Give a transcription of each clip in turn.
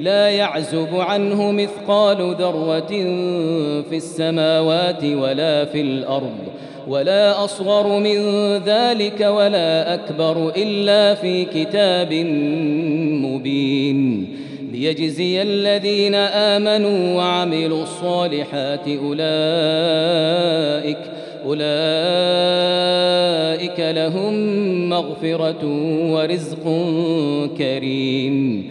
لا يعزب عنه مثقال ذرة في السماوات ولا في الأرض ولا أصغر من ذلك ولا أكبر إلا في كتاب مبين. ليجزي الذين آمنوا وعملوا الصالحات أولئك أولئك لهم مغفرة ورزق كريم.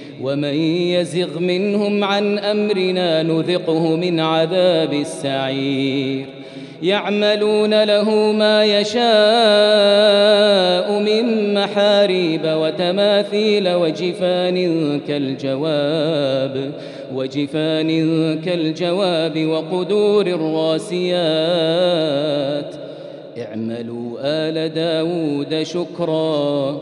ومن يزغ منهم عن أمرنا نذقه من عذاب السعير. يعملون له ما يشاء من محاريب وتماثيل وجفان كالجواب وجفان كالجواب وقدور الراسيات. اعملوا آل داود شكرا.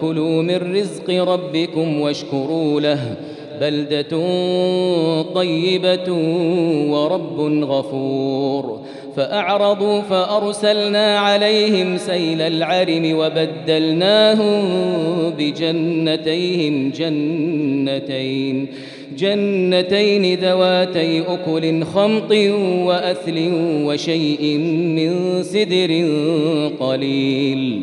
كلوا من رزق ربكم واشكروا له بلدة طيبة ورب غفور. فأعرضوا فأرسلنا عليهم سيل العرم وبدلناهم بجنتيهم جنتين جنتين ذواتي أكل خمط وأثل وشيء من سدر قليل.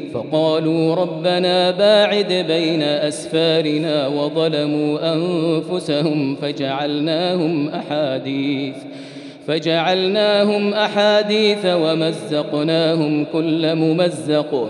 فقالوا ربنا باعد بين أسفارنا وظلموا أنفسهم فجعلناهم أحاديث فجعلناهم أحاديث ومزقناهم كل ممزق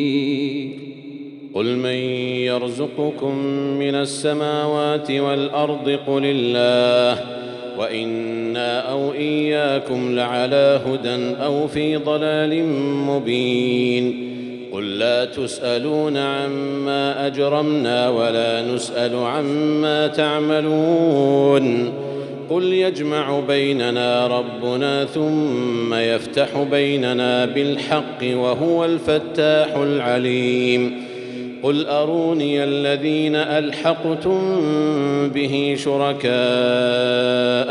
قل من يرزقكم من السماوات والأرض قل الله وإنا أو إياكم لعلى هدى أو في ضلال مبين قل لا تسألون عما أجرمنا ولا نسأل عما تعملون قل يجمع بيننا ربنا ثم يفتح بيننا بالحق وهو الفتاح العليم قل أروني الذين ألحقتم به شركاء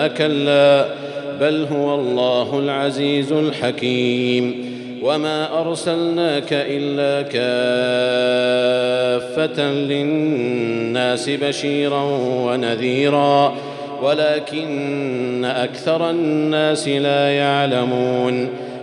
كلا بل هو الله العزيز الحكيم وما أرسلناك إلا كافة للناس بشيرا ونذيرا ولكن أكثر الناس لا يعلمون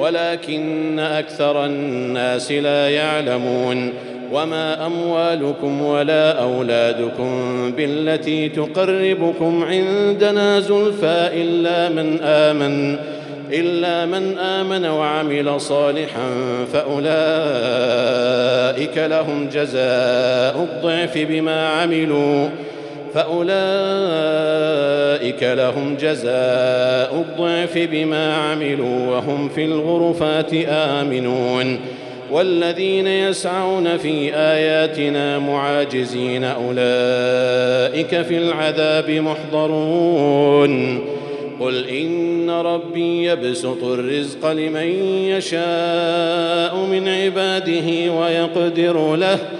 ولكن أكثر الناس لا يعلمون وما أموالكم ولا أولادكم بالتي تقربكم عندنا زلفى إلا من آمن إلا من آمن وعمل صالحا فأولئك لهم جزاء الضعف بما عملوا. فأولئك لهم جزاء الضعف بما عملوا وهم في الغرفات آمنون والذين يسعون في آياتنا معاجزين أولئك في العذاب محضرون قل إن ربي يبسط الرزق لمن يشاء من عباده ويقدر له ۖ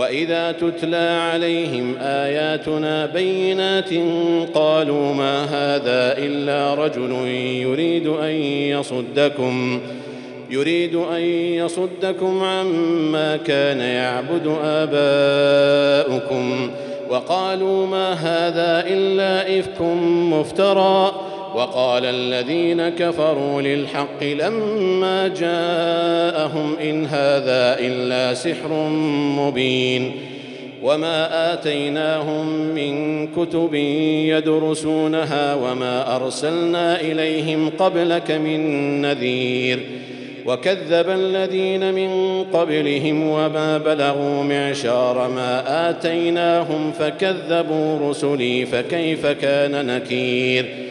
وإذا تتلى عليهم آياتنا بينات قالوا ما هذا إلا رجل يريد أن يصدكم يريد أن يصدكم عما كان يعبد آباؤكم وقالوا ما هذا إلا إفك مفترى وقال الذين كفروا للحق لما جاءهم إن هذا إلا سحر مبين وما آتيناهم من كتب يدرسونها وما أرسلنا إليهم قبلك من نذير وكذب الذين من قبلهم وما بلغوا معشار ما آتيناهم فكذبوا رسلي فكيف كان نكير